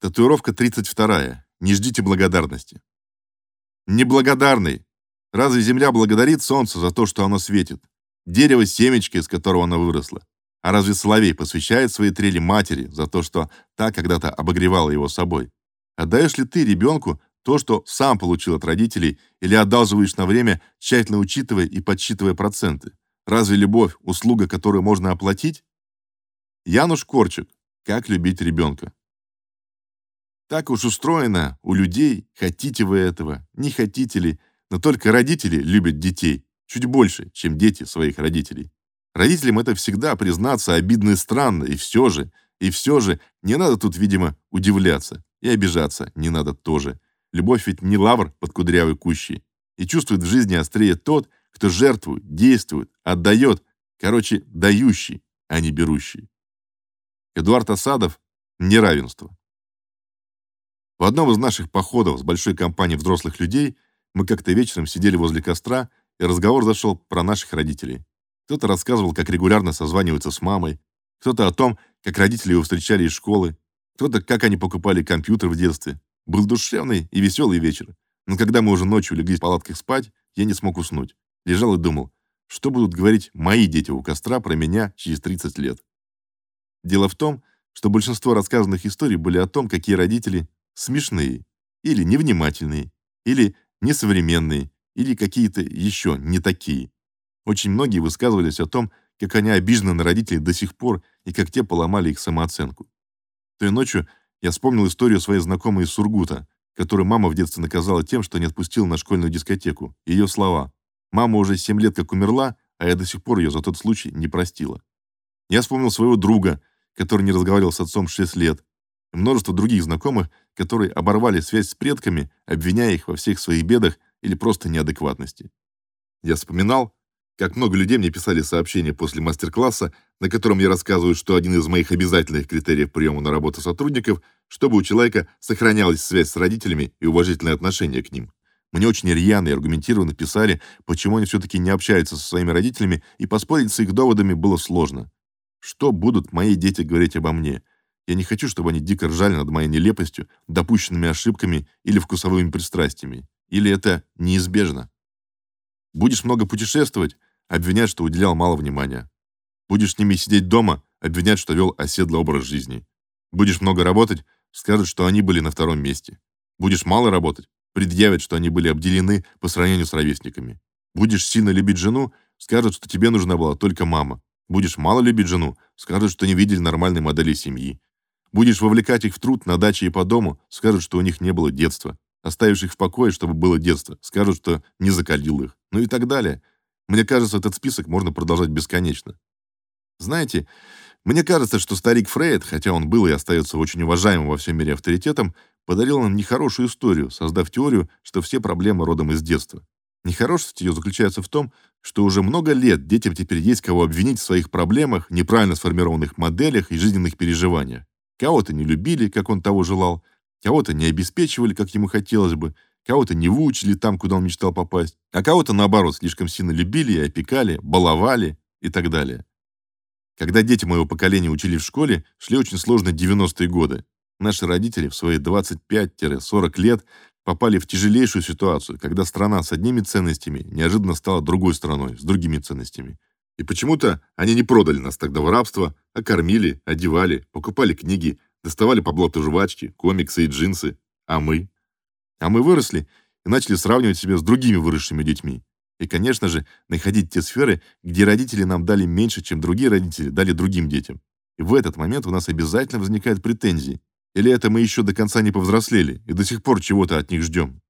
Татуировка 32. Не ждите благодарности. Неблагодарный. Разве земля благодарит солнце за то, что оно светит? Дерево семечко, из которого оно выросло. А разве соловей посвящает свои трели матери за то, что та когда-то обогревала его собой? Отдаешь ли ты ребенку то, что сам получил от родителей, или одалживаешь на время, тщательно учитывая и подсчитывая проценты? Разве любовь – услуга, которую можно оплатить? Януш Корчик. Как любить ребенка. Так уж устроено у людей, хотите вы этого, не хотите ли, но только родители любят детей чуть больше, чем дети своих родителей. Родителям это всегда, признаться, обидно и странно, и все же, и все же, не надо тут, видимо, удивляться. И обижаться не надо тоже. Любовь ведь не лавр под кудрявой кущей. И чувствует в жизни острее тот, кто жертвует, действует, отдает, короче, дающий, а не берущий. Эдуард Осадов «Неравенство». В одном из наших походов с большой компанией взрослых людей мы как-то вечером сидели возле костра, и разговор зашел про наших родителей. Кто-то рассказывал, как регулярно созваниваются с мамой, кто-то о том, как родители его встречали из школы, кто-то, как они покупали компьютер в детстве. Был душевный и веселый вечер. Но когда мы уже ночью легли в палатках спать, я не смог уснуть. Лежал и думал, что будут говорить мои дети у костра про меня через 30 лет. Дело в том, что большинство рассказанных историй были о том, какие родители смешные, или невнимательные, или несовременные, или какие-то еще не такие. Очень многие высказывались о том, как они обижены на родителей до сих пор и как те поломали их самооценку. Той ночью я вспомнил историю своей знакомой из Сургута, которую мама в детстве наказала тем, что не отпустила на школьную дискотеку. Ее слова: "Мама уже 7 лет как умерла, а я до сих пор ее за тот случай не простила". Я вспомнил своего друга, который не разговаривал с отцом 6 лет, множество других знакомых, которые оборвали связь с предками, обвиняя их во всех своих бедах или просто неадекватности. Я вспоминал, как много людей мне писали сообщения после мастер-класса, на котором я рассказываю, что один из моих обязательных критериев приема на работу сотрудников, чтобы у человека сохранялась связь с родителями и уважительное отношение к ним. Мне очень рьяно и аргументированно писали, почему они все таки не общаются со своими родителями, и поспорить с их доводами было сложно. Что будут мои дети говорить обо мне? Я не хочу, чтобы они дико ржали над моей нелепостью, допущенными ошибками или вкусовыми пристрастиями. Или это неизбежно? Будешь много путешествовать, обвинять, что уделял мало внимания. Будешь с ними сидеть дома, обвинять, что вел оседлый образ жизни. Будешь много работать, скажут, что они были на втором месте. Будешь мало работать, предъявят, что они были обделены по сравнению с ровесниками. Будешь сильно любить жену, скажут, что тебе нужна была только мама. Будешь мало любить жену, скажут, что не видели нормальной модели семьи. Будешь вовлекать их в труд на даче и по дому, скажут, что у них не было детства. Оставишь их в покое, чтобы было детство, скажут, что не закалил их. Ну и так далее. Мне кажется, этот список можно продолжать бесконечно. Знаете, мне кажется, что старик Фрейд, хотя он был и остается очень уважаемым во всем мире авторитетом, подарил нам нехорошую историю, создав теорию, что все проблемы родом из детства. Нехорошесть ее заключается в том, что уже много лет детям теперь есть кого обвинить в своих проблемах, неправильно сформированных моделях и жизненных переживаниях. Кого-то не любили, как он того желал, кого-то не обеспечивали, как ему хотелось бы, кого-то не выучили там, куда он мечтал попасть, а кого-то, наоборот, слишком сильно любили и опекали, баловали и так далее. Когда дети моего поколения учили в школе, шли очень сложные 90-е годы. Наши родители в свои 25-40 лет попали в тяжелейшую ситуацию, когда страна с одними ценностями неожиданно стала другой страной, с другими ценностями. И почему-то они не продали нас тогда в рабство, а кормили, одевали, покупали книги, доставали по блату жвачки, комиксы и джинсы. А мы? А мы выросли и начали сравнивать себя с другими выросшими детьми. И, конечно же, находить те сферы, где родители нам дали меньше, чем другие родители дали другим детям. И в этот момент у нас обязательно возникают претензии. Или это мы еще до конца не повзрослели и до сих пор чего-то от них ждем.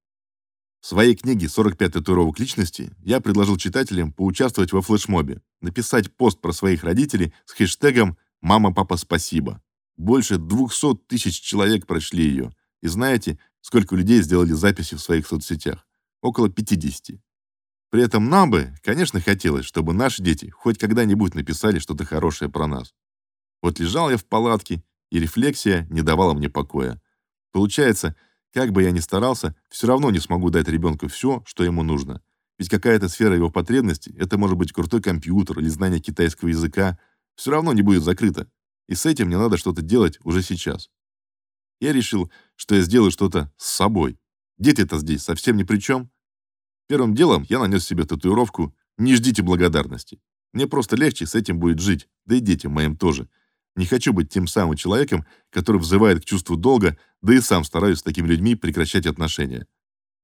В своей книге «45 татуировок личности» я предложил читателям поучаствовать во флешмобе, написать пост про своих родителей с хэштегом «Мама, папа, спасибо». Больше 200 тысяч человек прочли ее. И знаете, сколько людей сделали записи в своих соцсетях? Около 50. При этом нам бы, конечно, хотелось, чтобы наши дети хоть когда-нибудь написали что-то хорошее про нас. Вот лежал я в палатке, и рефлексия не давала мне покоя. Получается, как бы я ни старался, все равно не смогу дать ребенку все, что ему нужно. Ведь какая-то сфера его потребностей, это может быть крутой компьютер или знание китайского языка, все равно не будет закрыта. И с этим мне надо что-то делать уже сейчас. Я решил, что я сделаю что-то с собой. Дети-то здесь совсем ни при чем. Первым делом я нанес себе татуировку «Не ждите благодарности». Мне просто легче с этим будет жить, да и детям моим тоже. Не хочу быть тем самым человеком, который взывает к чувству долга, да и сам стараюсь с такими людьми прекращать отношения.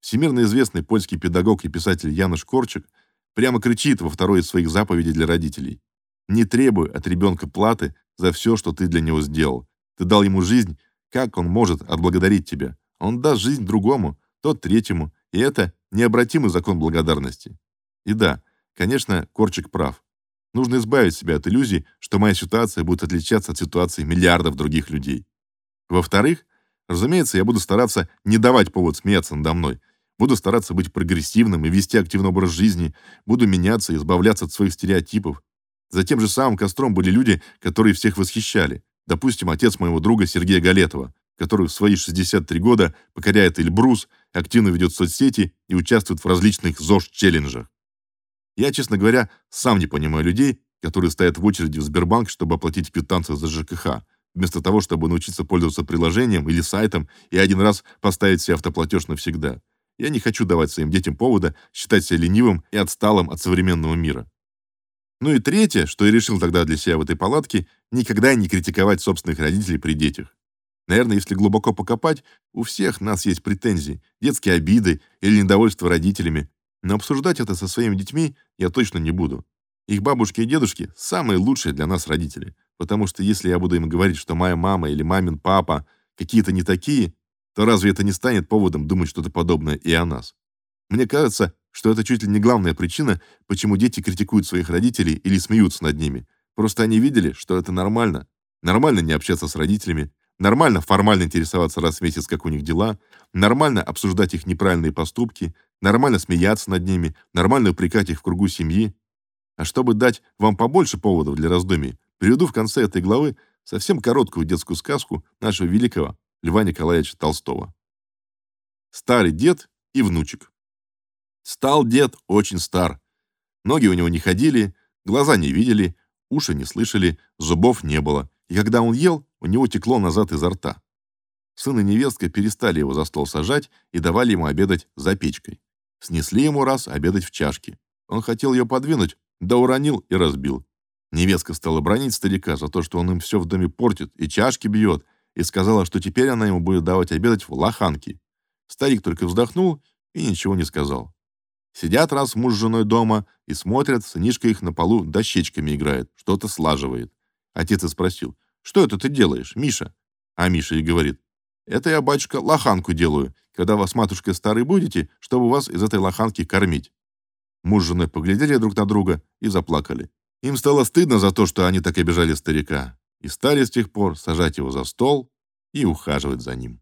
Всемирно известный польский педагог и писатель Януш Корчик прямо кричит во второй из своих заповедей для родителей: "Не требуй от ребенка платы за все, что ты для него сделал. Ты дал ему жизнь, как он может отблагодарить тебя? Он даст жизнь другому, тот третьему, и это необратимый закон благодарности". И да, конечно, Корчик прав. Нужно избавить себя от иллюзий, что моя ситуация будет отличаться от ситуации миллиардов других людей. Во-вторых, разумеется, я буду стараться не давать повод смеяться надо мной. Буду стараться быть прогрессивным и вести активный образ жизни, буду меняться и избавляться от своих стереотипов. За тем же самым костром были люди, которые всех восхищали. Допустим, отец моего друга Сергея Галетова, который в свои 63 года покоряет Эльбрус, активно ведет соцсети и участвует в различных ЗОЖ-челленджах. Я, честно говоря, сам не понимаю людей, которые стоят в очереди в Сбербанк, чтобы оплатить квитанцию за ЖКХ, вместо того, чтобы научиться пользоваться приложением или сайтом и один раз поставить себе автоплатеж навсегда. Я не хочу давать своим детям повода считать себя ленивым и отсталым от современного мира. Ну и третье, что я решил тогда для себя в этой палатке, никогда не критиковать собственных родителей при детях. Наверное, если глубоко покопать, у всех нас есть претензии, детские обиды или недовольство родителями, но обсуждать это со своими детьми я точно не буду. Их бабушки и дедушки самые лучшие для нас родители, потому что если я буду им говорить, что моя мама или мамин папа какие-то не такие, то разве это не станет поводом думать что-то подобное и о нас? Мне кажется, что это чуть ли не главная причина, почему дети критикуют своих родителей или смеются над ними. Просто они видели, что это нормально. Нормально не общаться с родителями, нормально формально интересоваться раз в месяц, как у них дела, нормально обсуждать их неправильные поступки, нормально смеяться над ними, нормально упрекать их в кругу семьи. А чтобы дать вам побольше поводов для раздумий, приведу в конце этой главы совсем короткую детскую сказку нашего великого Льва Николаевича Толстого. Старый дед и внучек. Стал дед очень стар. Ноги у него не ходили, глаза не видели, уши не слышали, зубов не было. И когда он ел, у него текло назад изо рта. Сын и невестка перестали его за стол сажать и давали ему обедать за печкой. Снесли ему раз обедать в чашке. Он хотел ее подвинуть, да уронил и разбил. Невестка стала бронить старика за то, что он им все в доме портит и чашки бьет, и сказала, что теперь она ему будет давать обедать в лоханке. Старик только вздохнул и ничего не сказал. Сидят раз муж с женой дома и смотрят, сынишка их на полу дощечками играет, что-то слаживает. Отец и спросил, что это ты делаешь, Миша? А Миша и говорит, это я, батюшка, лоханку делаю, когда вас матушкой старой будете, чтобы вас из этой лоханки кормить. Муж с женой поглядели друг на друга и заплакали. Им стало стыдно за то, что они так обижали старика, и стали с тех пор сажать его за стол и ухаживать за ним.